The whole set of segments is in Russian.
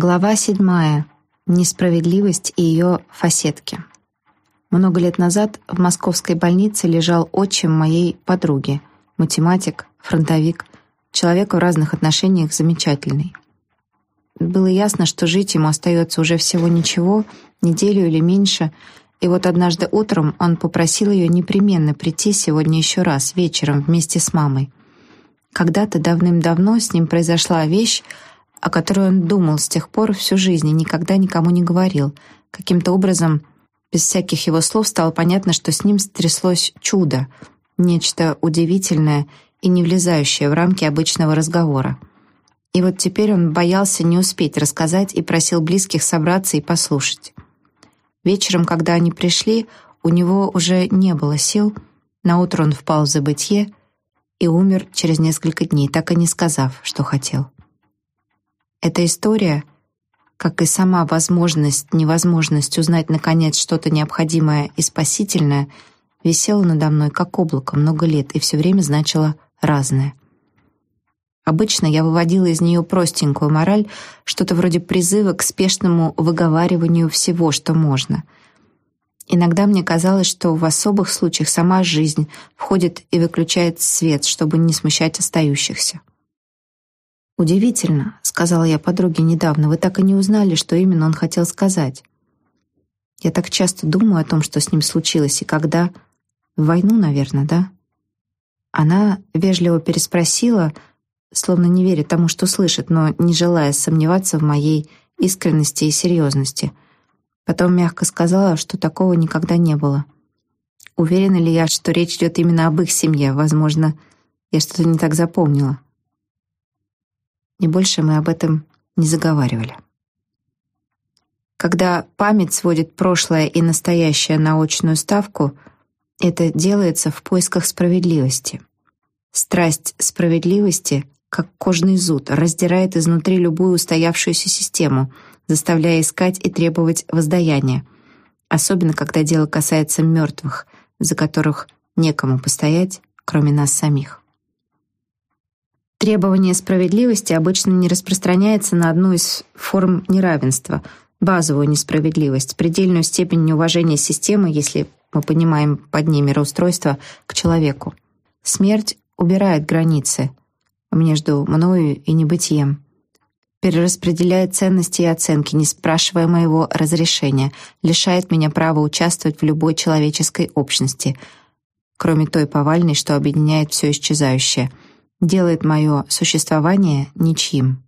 Глава седьмая. Несправедливость и ее фасетки. Много лет назад в московской больнице лежал отчим моей подруги, математик, фронтовик, человек в разных отношениях замечательный. Было ясно, что жить ему остается уже всего ничего, неделю или меньше, и вот однажды утром он попросил ее непременно прийти сегодня еще раз, вечером, вместе с мамой. Когда-то давным-давно с ним произошла вещь, о которой он думал с тех пор всю жизнь и никогда никому не говорил. Каким-то образом, без всяких его слов, стало понятно, что с ним стряслось чудо, нечто удивительное и не влезающее в рамки обычного разговора. И вот теперь он боялся не успеть рассказать и просил близких собраться и послушать. Вечером, когда они пришли, у него уже не было сил. Наутро он впал в забытье и умер через несколько дней, так и не сказав, что хотел. Эта история, как и сама возможность, невозможность узнать наконец что-то необходимое и спасительное, висела надо мной как облако много лет и все время значила разное. Обычно я выводила из нее простенькую мораль, что-то вроде призыва к спешному выговариванию всего, что можно. Иногда мне казалось, что в особых случаях сама жизнь входит и выключает свет, чтобы не смущать остающихся. «Удивительно», — сказала я подруге недавно, «вы так и не узнали, что именно он хотел сказать. Я так часто думаю о том, что с ним случилось и когда. В войну, наверное, да?» Она вежливо переспросила, словно не веря тому, что слышит, но не желая сомневаться в моей искренности и серьезности. Потом мягко сказала, что такого никогда не было. Уверена ли я, что речь идет именно об их семье? Возможно, я что-то не так запомнила. И больше мы об этом не заговаривали. Когда память сводит прошлое и настоящее на очную ставку, это делается в поисках справедливости. Страсть справедливости как кожный зуд, раздирает изнутри любую устоявшуюся систему, заставляя искать и требовать воздаяния, особенно когда дело касается мертвых, за которых некому постоять, кроме нас самих. Требование справедливости обычно не распространяется на одну из форм неравенства, базовую несправедливость, предельную степень неуважения системы, если мы понимаем под ней мироустройство, к человеку. Смерть убирает границы, между мною и небытием. Перераспределяет ценности и оценки, не спрашивая моего разрешения, лишает меня права участвовать в любой человеческой общности, кроме той повальной, что объединяет все исчезающее, делает мое существование ничьим.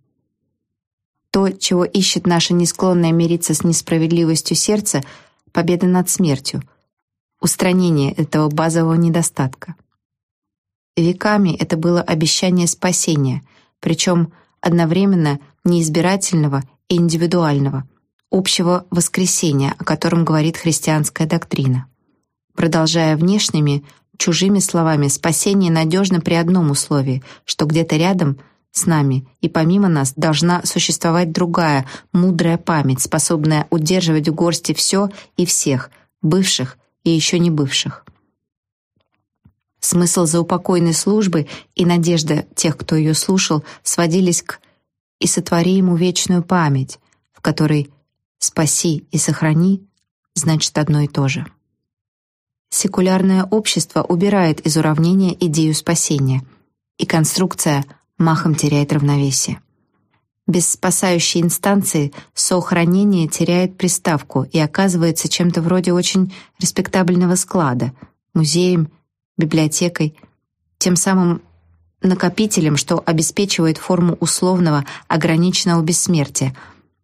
То, чего ищет наше несклонное мириться с несправедливостью сердце, победа над смертью, устранение этого базового недостатка. Веками это было обещание спасения, причем одновременно неизбирательного и индивидуального, общего воскресения, о котором говорит христианская доктрина. Продолжая внешними, чужими словами, спасение надежно при одном условии, что где-то рядом с нами и помимо нас должна существовать другая, мудрая память, способная удерживать в горсти все и всех, бывших и еще не бывших. Смысл заупокойной службы и надежда тех, кто ее слушал, сводились к «и сотвори ему вечную память», в которой «спаси и сохрани» значит одно и то же. Секулярное общество убирает из уравнения идею спасения, и конструкция махом теряет равновесие. Без спасающей инстанции сохранение теряет приставку и оказывается чем-то вроде очень респектабельного склада, музеем библиотекой, тем самым накопителем, что обеспечивает форму условного ограниченного бессмертия,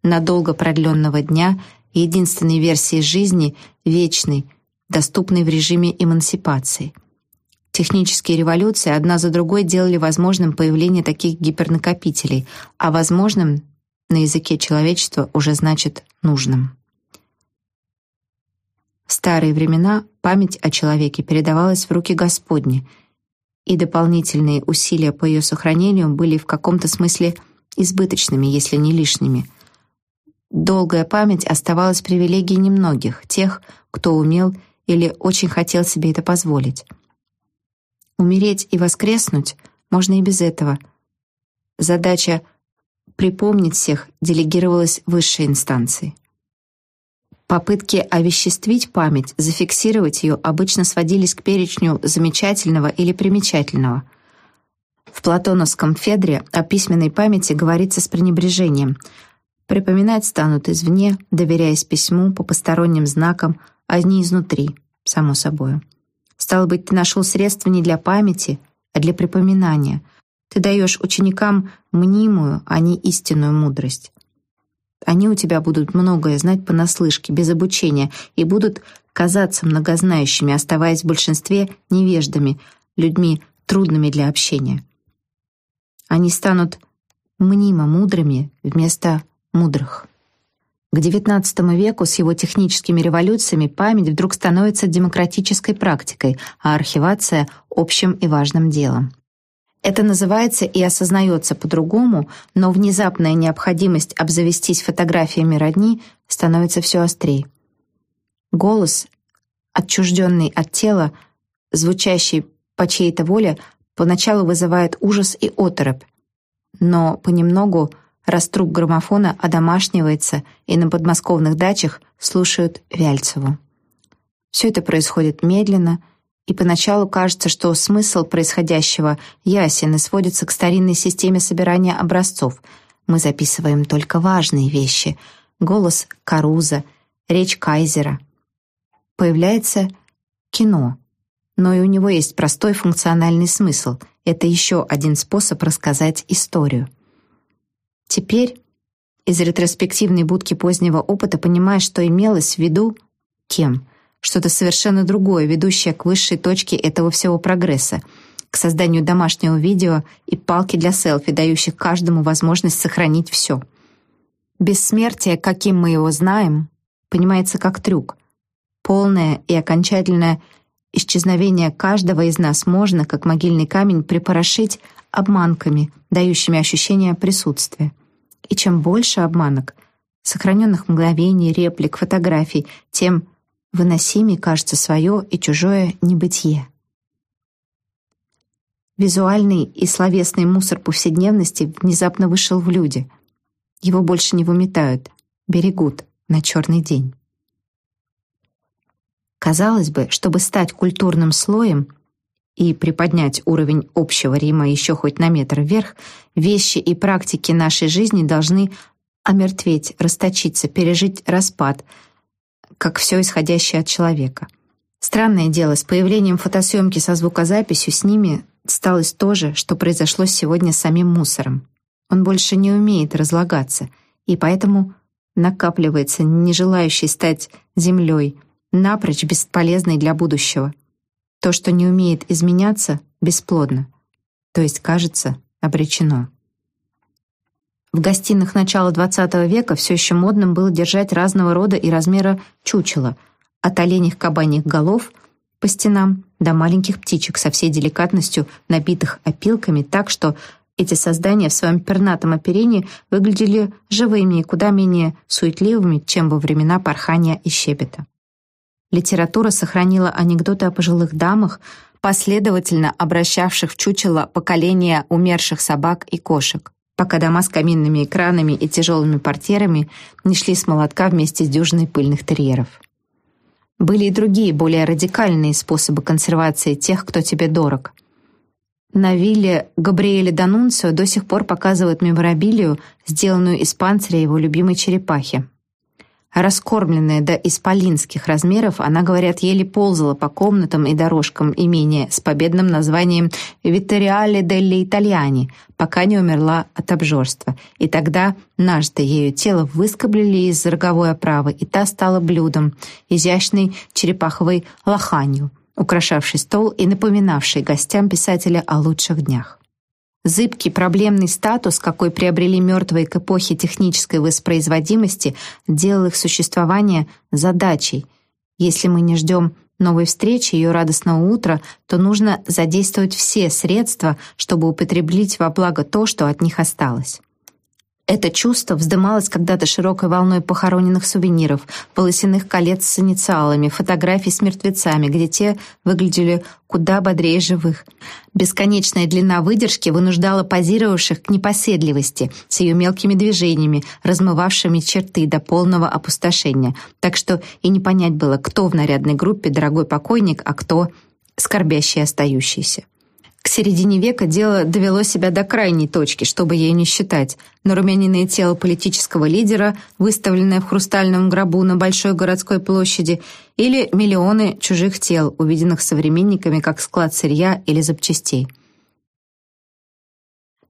надолго продленного дня, единственной версии жизни, вечной, доступной в режиме эмансипации. Технические революции одна за другой делали возможным появление таких гипернакопителей, а возможным на языке человечества уже значит нужным. В старые времена память о человеке передавалась в руки Господни, и дополнительные усилия по ее сохранению были в каком-то смысле избыточными, если не лишними. Долгая память оставалась привилегией немногих, тех, кто умел или очень хотел себе это позволить. Умереть и воскреснуть можно и без этого. Задача припомнить всех делегировалось высшей инстанции. Попытки овеществить память, зафиксировать ее обычно сводились к перечню замечательного или примечательного. В платоновском Федре о письменной памяти говорится с пренебрежением. Припоминать станут извне, доверяясь письму по посторонним знакам, а не изнутри, само собой. Стало быть, ты нашел средства не для памяти, а для припоминания. Ты даешь ученикам мнимую, а не истинную мудрость. Они у тебя будут многое знать понаслышке, без обучения, и будут казаться многознающими, оставаясь в большинстве невеждами, людьми трудными для общения. Они станут мнимо мудрыми вместо мудрых. К XIX веку с его техническими революциями память вдруг становится демократической практикой, а архивация — общим и важным делом. Это называется и осознается по-другому, но внезапная необходимость обзавестись фотографиями родни становится все острее. Голос, отчужденный от тела, звучащий по чьей-то воле, поначалу вызывает ужас и оторопь, но понемногу раструб граммофона одомашнивается, и на подмосковных дачах слушают Вяльцеву. Все это происходит медленно — и поначалу кажется, что смысл происходящего ясен и сводится к старинной системе собирания образцов. Мы записываем только важные вещи — голос Каруза, речь Кайзера. Появляется кино, но и у него есть простой функциональный смысл. Это еще один способ рассказать историю. Теперь из ретроспективной будки позднего опыта понимаешь, что имелось в виду кем — что-то совершенно другое, ведущее к высшей точке этого всего прогресса, к созданию домашнего видео и палки для селфи, дающих каждому возможность сохранить все. Бессмертие, каким мы его знаем, понимается как трюк. Полное и окончательное исчезновение каждого из нас можно, как могильный камень, припорошить обманками, дающими ощущение присутствия. И чем больше обманок, сохраненных мгновений, реплик, фотографий, тем выносимей кажется свое и чужое небытие. Визуальный и словесный мусор повседневности внезапно вышел в люди. Его больше не выметают, берегут на черный день. Казалось бы, чтобы стать культурным слоем и приподнять уровень общего Рима еще хоть на метр вверх, вещи и практики нашей жизни должны омертветь, расточиться, пережить распад — как все исходящее от человека. Странное дело, с появлением фотосъемки со звукозаписью с ними сталось то же, что произошло сегодня с самим мусором. Он больше не умеет разлагаться, и поэтому накапливается, не желающий стать землей, напрочь бесполезный для будущего. То, что не умеет изменяться, бесплодно, то есть, кажется, обречено. В гостиных начала XX века все еще модным было держать разного рода и размера чучела, от оленьих кабаньих голов по стенам до маленьких птичек со всей деликатностью, набитых опилками так, что эти создания в своем пернатом оперении выглядели живыми и куда менее суетливыми, чем во времена порхания и щебета. Литература сохранила анекдоты о пожилых дамах, последовательно обращавших в чучело поколения умерших собак и кошек пока дома с каминными экранами и тяжелыми портьерами не шли с молотка вместе с дюжиной пыльных терьеров. Были и другие, более радикальные способы консервации тех, кто тебе дорог. На вилле Габриэля Данунцио до сих пор показывают меморабилию, сделанную из панциря его любимой черепахи. Раскормленная до исполинских размеров, она, говорят, еле ползала по комнатам и дорожкам имения с победным названием «Витториале делли Итальяни», пока не умерла от обжорства. И тогда нажитое ею тело выскоблили из роговой оправы, и та стала блюдом, изящной черепаховой лоханью, украшавшей стол и напоминавшей гостям писателя о лучших днях. Зыбкий проблемный статус, какой приобрели мертвые к эпохе технической воспроизводимости, делал их существование задачей. Если мы не ждем новой встречи, ее радостного утра, то нужно задействовать все средства, чтобы употреблить во благо то, что от них осталось. Это чувство вздымалось когда-то широкой волной похороненных сувениров, полосяных колец с инициалами, фотографий с мертвецами, где те выглядели куда бодрее живых. Бесконечная длина выдержки вынуждала позировавших к непоседливости с ее мелкими движениями, размывавшими черты до полного опустошения. Так что и не понять было, кто в нарядной группе дорогой покойник, а кто скорбящий остающийся. К середине века дело довело себя до крайней точки, чтобы ей не считать. Но румяниное тело политического лидера, выставленное в хрустальном гробу на большой городской площади, или миллионы чужих тел, увиденных современниками как склад сырья или запчастей.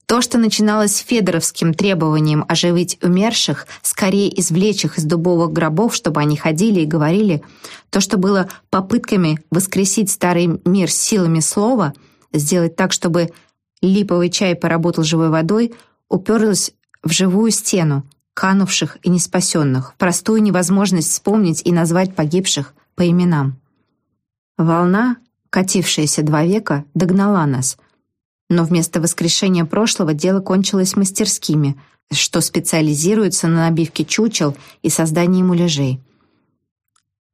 То, что начиналось федоровским требованием оживить умерших, скорее извлечь их из дубовых гробов, чтобы они ходили и говорили, то, что было попытками воскресить старый мир силами слова — сделать так, чтобы липовый чай поработал живой водой, уперлась в живую стену, канувших и неспасенных, в простую невозможность вспомнить и назвать погибших по именам. Волна, катившаяся два века, догнала нас, но вместо воскрешения прошлого дело кончилось мастерскими, что специализируются на набивке чучел и создании муляжей.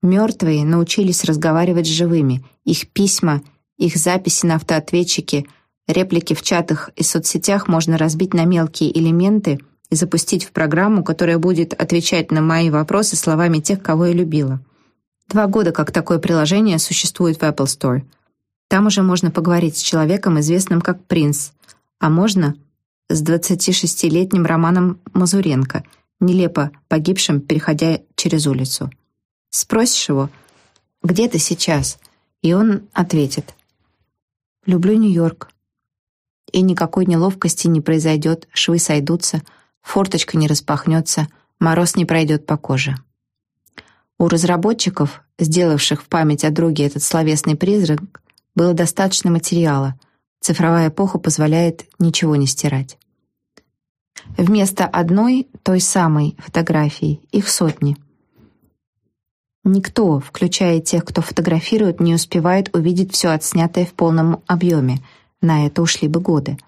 Мертвые научились разговаривать с живыми, их письма — их записи на автоответчике, реплики в чатах и соцсетях можно разбить на мелкие элементы и запустить в программу, которая будет отвечать на мои вопросы словами тех, кого я любила. Два года как такое приложение существует в Apple Store. Там уже можно поговорить с человеком, известным как Принц, а можно с 26-летним Романом Мазуренко, нелепо погибшим, переходя через улицу. Спросишь его, где ты сейчас? И он ответит, Люблю Нью-Йорк. И никакой неловкости не произойдет, швы сойдутся, форточка не распахнется, мороз не пройдет по коже. У разработчиков, сделавших в память о друге этот словесный призрак, было достаточно материала. Цифровая эпоха позволяет ничего не стирать. Вместо одной, той самой фотографии, их сотни. Никто, включая тех, кто фотографирует, не успевает увидеть все отснятое в полном объеме. На это ушли бы годы.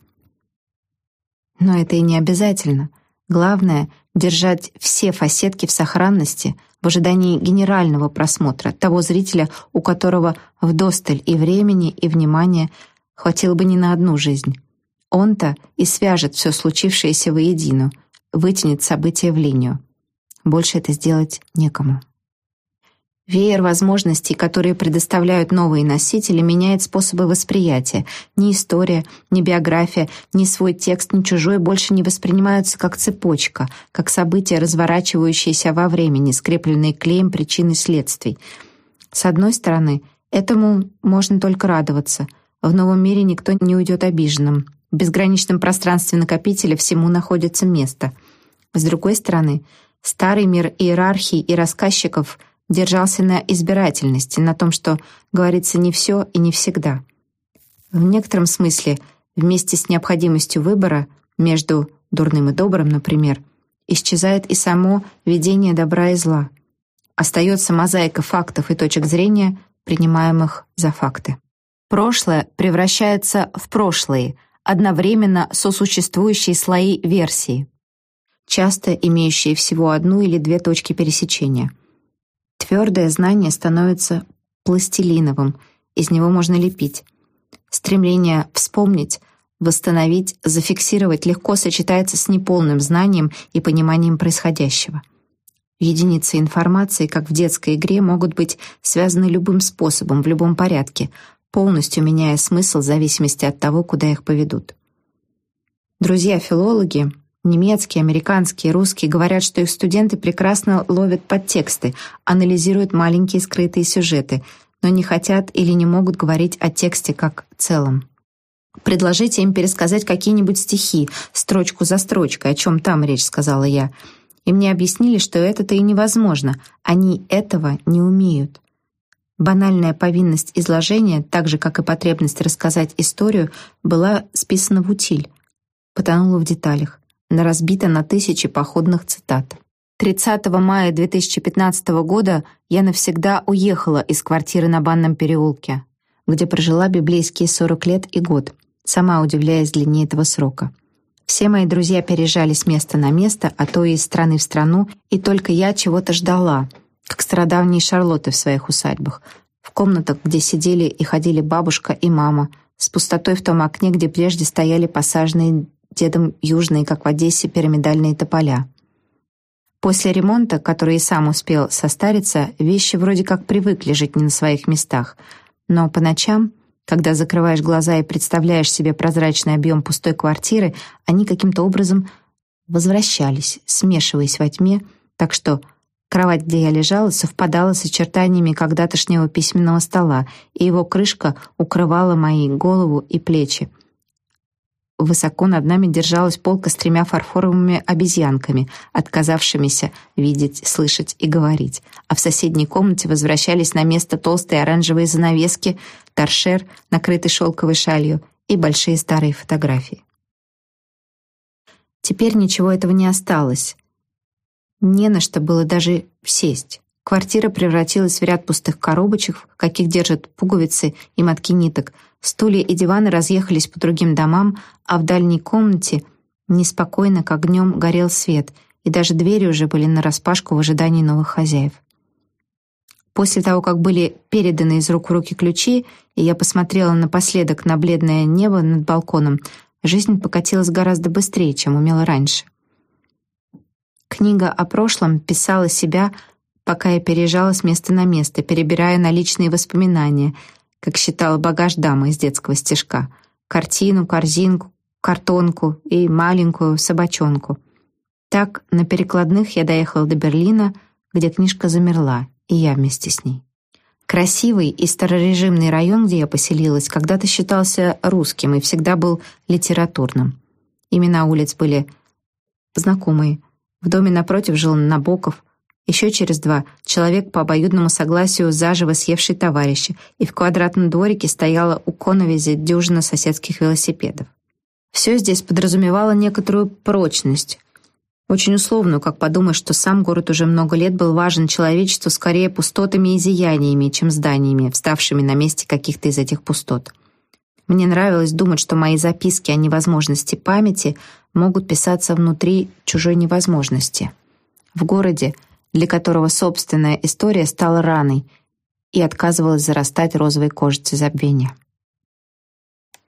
Но это и не обязательно. Главное — держать все фасетки в сохранности в ожидании генерального просмотра, того зрителя, у которого вдосталь и времени, и внимания хватило бы не на одну жизнь. Он-то и свяжет все случившееся воедино, вытянет события в линию. Больше это сделать некому. Веер возможностей, которые предоставляют новые носители, меняет способы восприятия. Ни история, ни биография, ни свой текст, ни чужой больше не воспринимаются как цепочка, как события, разворачивающиеся во времени, скрепленные клеем причин и следствий. С одной стороны, этому можно только радоваться. В новом мире никто не уйдет обиженным. В безграничном пространстве накопителя всему находится место. С другой стороны, старый мир иерархии и рассказчиков — держался на избирательности, на том, что говорится не все и не всегда. В некотором смысле, вместе с необходимостью выбора между дурным и добрым, например, исчезает и само видение добра и зла. Остается мозаика фактов и точек зрения, принимаемых за факты. Прошлое превращается в прошлые, одновременно сосуществующие слои версии, часто имеющие всего одну или две точки пересечения — Твердое знание становится пластилиновым, из него можно лепить. Стремление вспомнить, восстановить, зафиксировать легко сочетается с неполным знанием и пониманием происходящего. Единицы информации, как в детской игре, могут быть связаны любым способом, в любом порядке, полностью меняя смысл в зависимости от того, куда их поведут. Друзья-филологи Немецкие, американские, русские говорят, что их студенты прекрасно ловят подтексты, анализируют маленькие скрытые сюжеты, но не хотят или не могут говорить о тексте как целом. «Предложите им пересказать какие-нибудь стихи, строчку за строчкой, о чем там речь», — сказала я. И мне объяснили, что это-то и невозможно, они этого не умеют. Банальная повинность изложения, так же, как и потребность рассказать историю, была списана в утиль, потонула в деталях разбито на тысячи походных цитат. 30 мая 2015 года я навсегда уехала из квартиры на Банном переулке, где прожила библейские 40 лет и год, сама удивляясь длине этого срока. Все мои друзья переезжали с места на место, а то и из страны в страну, и только я чего-то ждала, как стародавние Шарлотты в своих усадьбах, в комнатах, где сидели и ходили бабушка и мама, с пустотой в том окне, где прежде стояли посаженные дедом южные, как в Одессе, пирамидальные тополя. После ремонта, который и сам успел состариться, вещи вроде как привыкли жить не на своих местах, но по ночам, когда закрываешь глаза и представляешь себе прозрачный объем пустой квартиры, они каким-то образом возвращались, смешиваясь во тьме, так что кровать, где я лежала, совпадала с очертаниями когда-тошнего письменного стола, и его крышка укрывала мои голову и плечи. Высоко над нами держалась полка с тремя фарфоровыми обезьянками, отказавшимися видеть, слышать и говорить. А в соседней комнате возвращались на место толстые оранжевые занавески, торшер, накрытый шелковой шалью, и большие старые фотографии. Теперь ничего этого не осталось. Не на что было даже сесть. Квартира превратилась в ряд пустых коробочек, в каких держат пуговицы и мотки ниток. Стулья и диваны разъехались по другим домам, а в дальней комнате неспокойно, как днем, горел свет, и даже двери уже были нараспашку в ожидании новых хозяев. После того, как были переданы из рук в руки ключи, и я посмотрела напоследок на бледное небо над балконом, жизнь покатилась гораздо быстрее, чем умела раньше. Книга о прошлом писала себя пока я переезжала с места на место, перебирая наличные воспоминания, как считала багаж дамы из детского стишка, картину, корзинку, картонку и маленькую собачонку. Так, на перекладных я доехала до Берлина, где книжка замерла, и я вместе с ней. Красивый и старорежимный район, где я поселилась, когда-то считался русским и всегда был литературным. Имена улиц были знакомые. В доме напротив жил Набоков, еще через два человек по обоюдному согласию заживо съевший товарища, и в квадратном дворике стояла у коновизи дюжина соседских велосипедов. Все здесь подразумевало некоторую прочность, очень условную, как подумать, что сам город уже много лет был важен человечеству скорее пустотами и зияниями, чем зданиями, вставшими на месте каких-то из этих пустот. Мне нравилось думать, что мои записки о невозможности памяти могут писаться внутри чужой невозможности. В городе, для которого собственная история стала раной и отказывалась зарастать розовой кожицей забвения.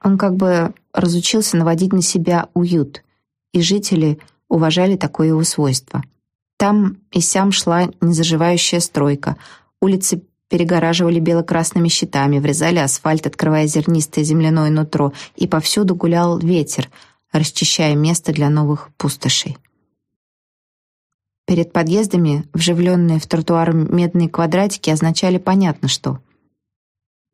Он как бы разучился наводить на себя уют, и жители уважали такое его свойство. Там и сям шла незаживающая стройка, улицы перегораживали бело-красными щитами, врезали асфальт, открывая зернистое земляное нутро, и повсюду гулял ветер, расчищая место для новых пустошей. Перед подъездами вживленные в тротуар медные квадратики означали понятно что.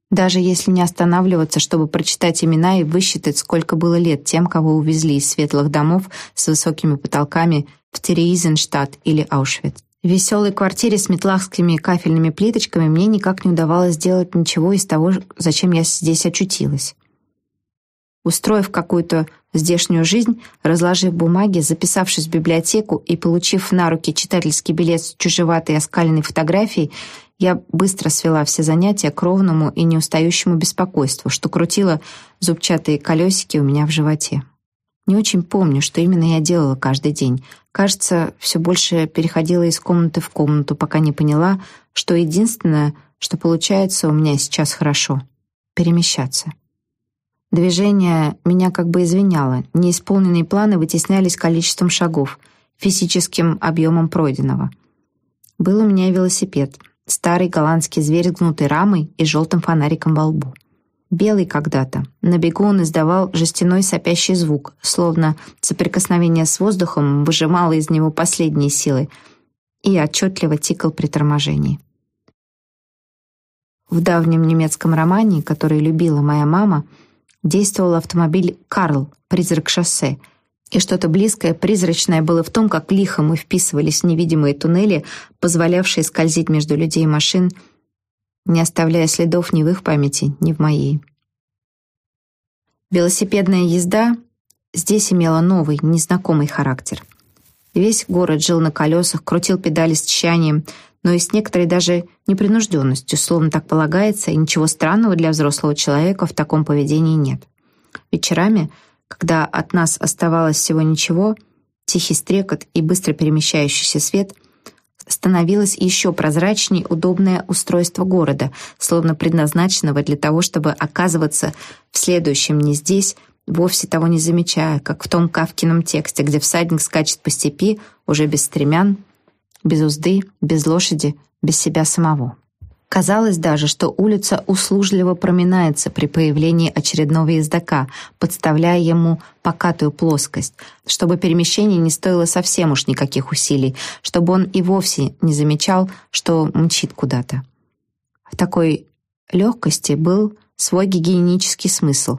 Даже если не останавливаться, чтобы прочитать имена и высчитать, сколько было лет тем, кого увезли из светлых домов с высокими потолками в Терезенштадт или Аушвиц. В веселой квартире с метлахскими кафельными плиточками мне никак не удавалось сделать ничего из того, зачем я здесь очутилась. Устроив какую-то здешнюю жизнь, разложив бумаги, записавшись в библиотеку и получив на руки читательский билет с чужеватой оскаленной фотографией, я быстро свела все занятия к ровному и неустающему беспокойству, что крутило зубчатые колесики у меня в животе. Не очень помню, что именно я делала каждый день. Кажется, все больше переходила из комнаты в комнату, пока не поняла, что единственное, что получается у меня сейчас хорошо — перемещаться. Движение меня как бы извиняло. Неисполненные планы вытеснялись количеством шагов, физическим объемом пройденного. Был у меня велосипед. Старый голландский зверь с гнутой рамой и желтым фонариком во лбу. Белый когда-то. На бегу он издавал жестяной сопящий звук, словно соприкосновение с воздухом выжимало из него последние силы и отчетливо тикал при торможении. В давнем немецком романе, который любила моя мама, действовал автомобиль «Карл», «Призрак шоссе», и что-то близкое, призрачное было в том, как лихо мы вписывались в невидимые туннели, позволявшие скользить между людей и машин, не оставляя следов ни в их памяти, ни в моей. Велосипедная езда здесь имела новый, незнакомый характер. Весь город жил на колесах, крутил педали с тщанием, но и с некоторой даже непринужденностью, словно так полагается, и ничего странного для взрослого человека в таком поведении нет. Вечерами, Когда от нас оставалось всего ничего, тихий стрекот и быстро перемещающийся свет — становилось еще прозрачнее удобное устройство города, словно предназначенного для того, чтобы оказываться в следующем не здесь, вовсе того не замечая, как в том Кавкином тексте, где всадник скачет по степи, уже без стремян, без узды, без лошади, без себя самого. Казалось даже, что улица услужливо проминается при появлении очередного ездока, подставляя ему покатую плоскость, чтобы перемещение не стоило совсем уж никаких усилий, чтобы он и вовсе не замечал, что мчит куда-то. В такой легкости был свой гигиенический смысл.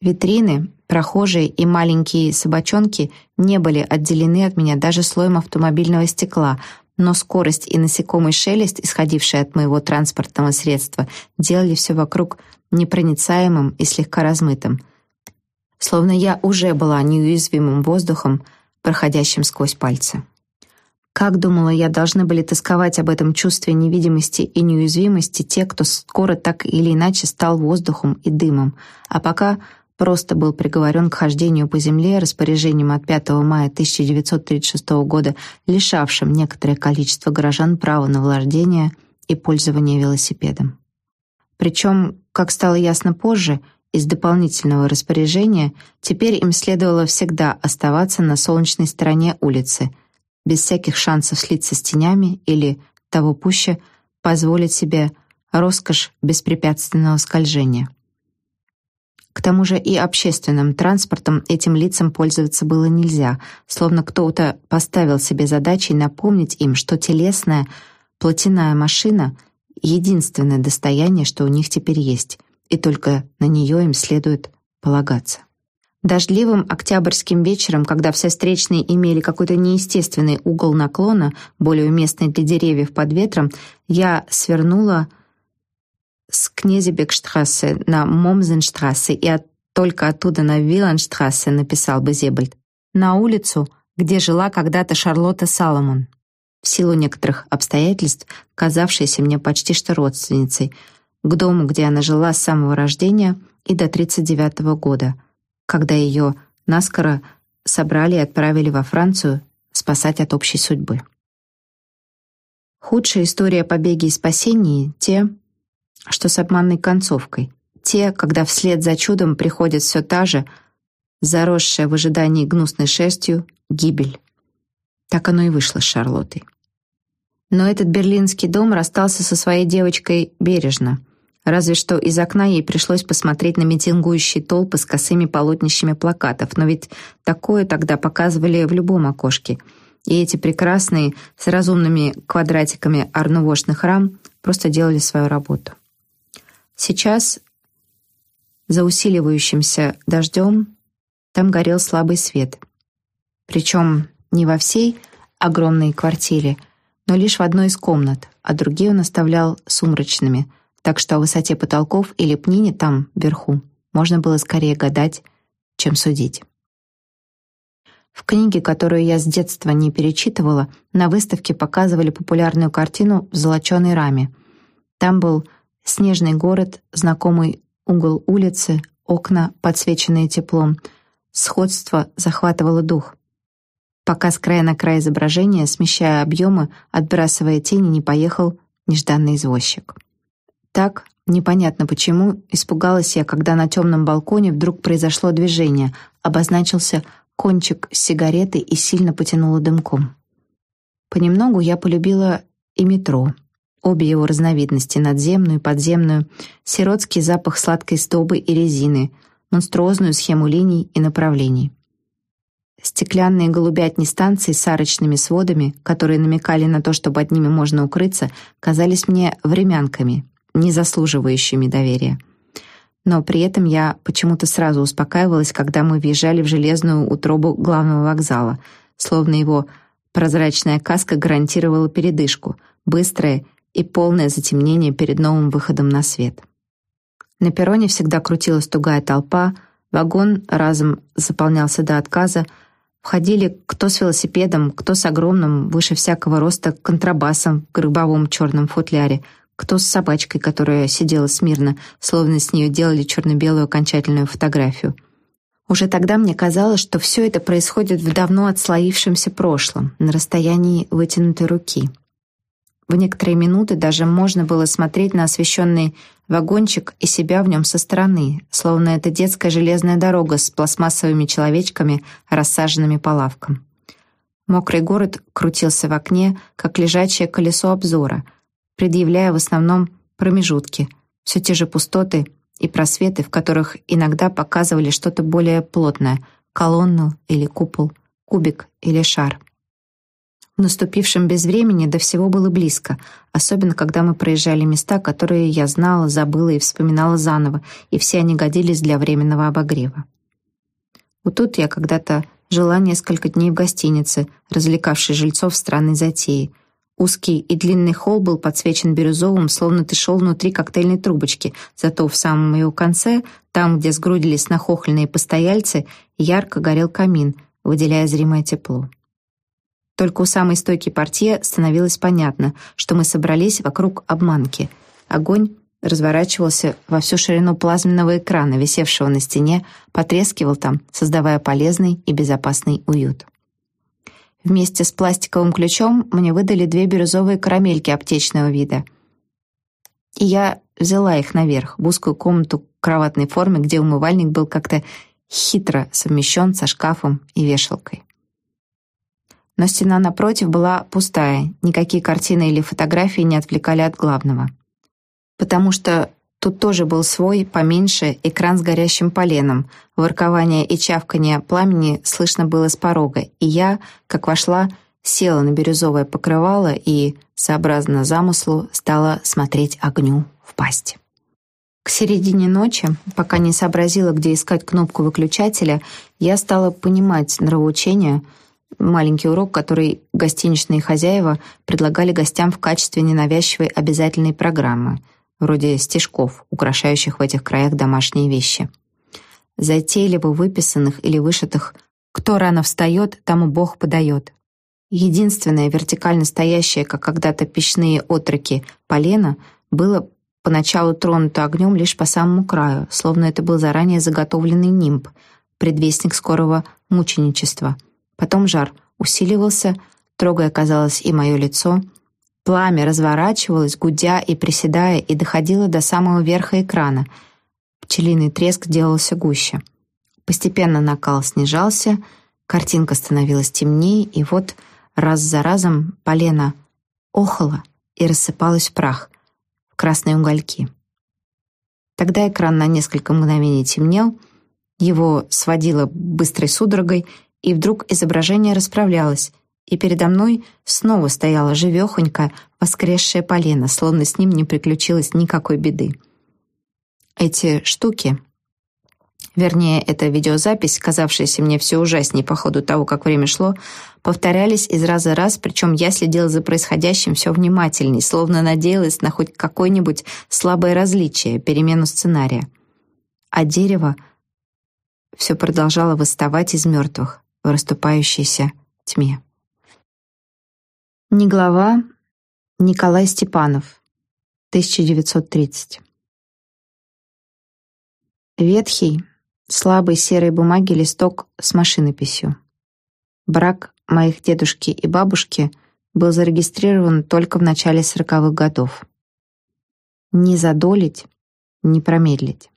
Витрины, прохожие и маленькие собачонки не были отделены от меня даже слоем автомобильного стекла, но скорость и насекомый шелест, исходившие от моего транспортного средства, делали все вокруг непроницаемым и слегка размытым. Словно я уже была неуязвимым воздухом, проходящим сквозь пальцы. Как, думала я, должны были тосковать об этом чувстве невидимости и неуязвимости те, кто скоро так или иначе стал воздухом и дымом, а пока просто был приговорен к хождению по земле распоряжением от 5 мая 1936 года, лишавшим некоторое количество горожан права на владение и пользование велосипедом. Причем, как стало ясно позже, из дополнительного распоряжения теперь им следовало всегда оставаться на солнечной стороне улицы, без всяких шансов слиться с тенями или, того пуще, позволить себе роскошь беспрепятственного скольжения. К тому же и общественным транспортом этим лицам пользоваться было нельзя, словно кто-то поставил себе задачей напомнить им, что телесная платяная машина — единственное достояние, что у них теперь есть, и только на нее им следует полагаться. Дождливым октябрьским вечером, когда все встречные имели какой-то неестественный угол наклона, более уместный для деревьев под ветром, я свернула Кнезебекштрассе на Момзенштрассе и от, только оттуда на Виланштрассе, написал бы Зебальд, на улицу, где жила когда-то Шарлотта Саломон. В силу некоторых обстоятельств, казавшейся мне почти что родственницей, к дому, где она жила с самого рождения и до 39 -го года, когда ее наскоро собрали и отправили во Францию спасать от общей судьбы. Худшая история побеги и спасения — те, что с обманной концовкой. Те, когда вслед за чудом приходит все та же, заросшая в ожидании гнусной шерстью, гибель. Так оно и вышло с Шарлоттой. Но этот берлинский дом расстался со своей девочкой бережно. Разве что из окна ей пришлось посмотреть на митингующие толпы с косыми полотнищами плакатов, но ведь такое тогда показывали в любом окошке. И эти прекрасные, с разумными квадратиками арнувошных рам просто делали свою работу. Сейчас, за усиливающимся дождем, там горел слабый свет. Причем не во всей огромной квартире, но лишь в одной из комнат, а другие он оставлял сумрачными, так что о высоте потолков и лепнине там, вверху, можно было скорее гадать, чем судить. В книге, которую я с детства не перечитывала, на выставке показывали популярную картину в золоченой раме. Там был Снежный город, знакомый угол улицы, окна, подсвеченные теплом. Сходство захватывало дух. Пока с края на край изображения, смещая объемы, отбрасывая тени, не поехал нежданный извозчик. Так, непонятно почему, испугалась я, когда на темном балконе вдруг произошло движение, обозначился кончик сигареты и сильно потянуло дымком. Понемногу я полюбила и метро — обе его разновидности, надземную и подземную, сиротский запах сладкой стобы и резины, монструозную схему линий и направлений. Стеклянные голубятни станции с арочными сводами, которые намекали на то, что под ними можно укрыться, казались мне времянками, не заслуживающими доверия. Но при этом я почему-то сразу успокаивалась, когда мы въезжали в железную утробу главного вокзала, словно его прозрачная каска гарантировала передышку, быстрое и полное затемнение перед новым выходом на свет. На перроне всегда крутилась тугая толпа, вагон разом заполнялся до отказа, входили кто с велосипедом, кто с огромным, выше всякого роста, контрабасом в гробовом черном футляре, кто с собачкой, которая сидела смирно, словно с нее делали черно-белую окончательную фотографию. Уже тогда мне казалось, что все это происходит в давно отслоившемся прошлом, на расстоянии вытянутой руки. В некоторые минуты даже можно было смотреть на освещенный вагончик и себя в нем со стороны, словно это детская железная дорога с пластмассовыми человечками, рассаженными по лавкам. Мокрый город крутился в окне, как лежачее колесо обзора, предъявляя в основном промежутки, все те же пустоты и просветы, в которых иногда показывали что-то более плотное — колонну или купол, кубик или шар — наступившем безвремени до всего было близко, особенно когда мы проезжали места, которые я знала, забыла и вспоминала заново, и все они годились для временного обогрева. Вот тут я когда-то жила несколько дней в гостинице, развлекавшей жильцов странной затеи. Узкий и длинный холл был подсвечен бирюзовым, словно ты шел внутри коктейльной трубочки, зато в самом ее конце, там, где сгрудились нахохленные постояльцы, ярко горел камин, выделяя зримое тепло. Только у самой стойкой портье становилось понятно, что мы собрались вокруг обманки. Огонь разворачивался во всю ширину плазменного экрана, висевшего на стене, потрескивал там, создавая полезный и безопасный уют. Вместе с пластиковым ключом мне выдали две бирюзовые карамельки аптечного вида. И я взяла их наверх, в узкую комнату кроватной формы, где умывальник был как-то хитро совмещен со шкафом и вешалкой но стена напротив была пустая, никакие картины или фотографии не отвлекали от главного. Потому что тут тоже был свой, поменьше, экран с горящим поленом. Воркование и чавканье пламени слышно было с порога, и я, как вошла, села на бирюзовое покрывало и, сообразно замыслу, стала смотреть огню в пасть. К середине ночи, пока не сообразила, где искать кнопку выключателя, я стала понимать нравоучение — маленький урок, который гостиничные хозяева предлагали гостям в качестве ненавязчивой обязательной программы, вроде стежков, украшающих в этих краях домашние вещи. Затейливо выписанных или вышитых «Кто рано встает, тому Бог подает». Единственное вертикально стоящее, как когда-то печные отроки, полено было поначалу тронуто огнем лишь по самому краю, словно это был заранее заготовленный нимб, предвестник скорого мученичества — Потом жар усиливался, трогая, казалось, и мое лицо. Пламя разворачивалось, гудя и приседая, и доходило до самого верха экрана. Пчелиный треск делался гуще. Постепенно накал снижался, картинка становилась темнее, и вот раз за разом полено охало и рассыпалось в прах, в красные угольки. Тогда экран на несколько мгновений темнел, его сводило быстрой судорогой, и вдруг изображение расправлялось, и передо мной снова стояла живехонька, воскресшая полена, словно с ним не приключилось никакой беды. Эти штуки, вернее, эта видеозапись, казавшаяся мне все ужаснее по ходу того, как время шло, повторялись из раза в раз, причем я следила за происходящим все внимательней, словно надеялась на хоть какое-нибудь слабое различие, перемену сценария. А дерево все продолжало восставать из мертвых в расступающейся тьме. Не глава Николай Степанов, 1930. Ветхий, слабый серой бумаги листок с машинописью. Брак моих дедушки и бабушки был зарегистрирован только в начале сороковых годов. Не задолить, не промедлить.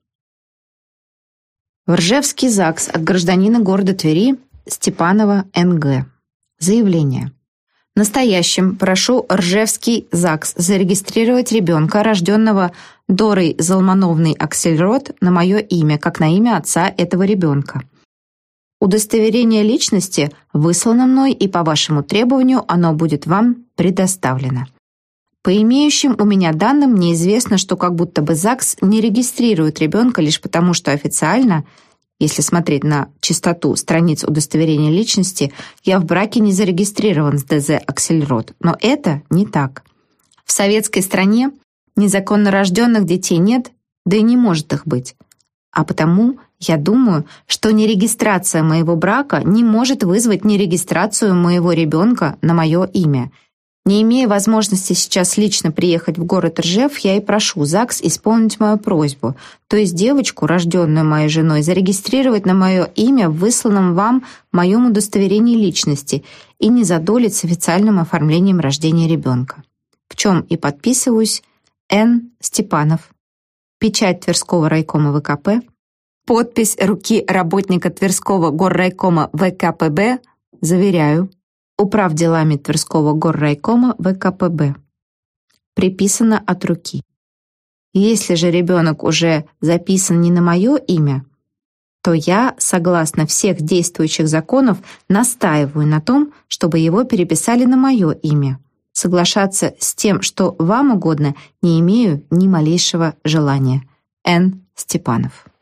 В Ржевский ЗАГС от гражданина города Твери Степанова Н.Г. Заявление. Настоящим прошу Ржевский ЗАГС зарегистрировать ребенка, рожденного Дорой Залмановной Аксельрод, на мое имя, как на имя отца этого ребенка. Удостоверение личности выслано мной, и по вашему требованию оно будет вам предоставлено. По имеющим у меня данным, мне известно, что как будто бы ЗАГС не регистрирует ребенка лишь потому, что официально – если смотреть на чистоту страниц удостоверения личности, я в браке не зарегистрирован с ДЗ «Аксельрод». Но это не так. В советской стране незаконно рожденных детей нет, да и не может их быть. А потому я думаю, что нерегистрация моего брака не может вызвать нерегистрацию моего ребенка на мое имя. Не имея возможности сейчас лично приехать в город Ржев, я и прошу ЗАГС исполнить мою просьбу, то есть девочку, рожденную моей женой, зарегистрировать на мое имя в высланном вам моем удостоверении личности и не задолить с официальным оформлением рождения ребенка. В чем и подписываюсь Н. Степанов. Печать Тверского райкома ВКП. Подпись руки работника Тверского горрайкома ВКПБ. Заверяю управ делами Тверского горрайкома ВКПБ. Приписано от руки. Если же ребенок уже записан не на мое имя, то я, согласно всех действующих законов, настаиваю на том, чтобы его переписали на мое имя. Соглашаться с тем, что вам угодно, не имею ни малейшего желания. Н. Степанов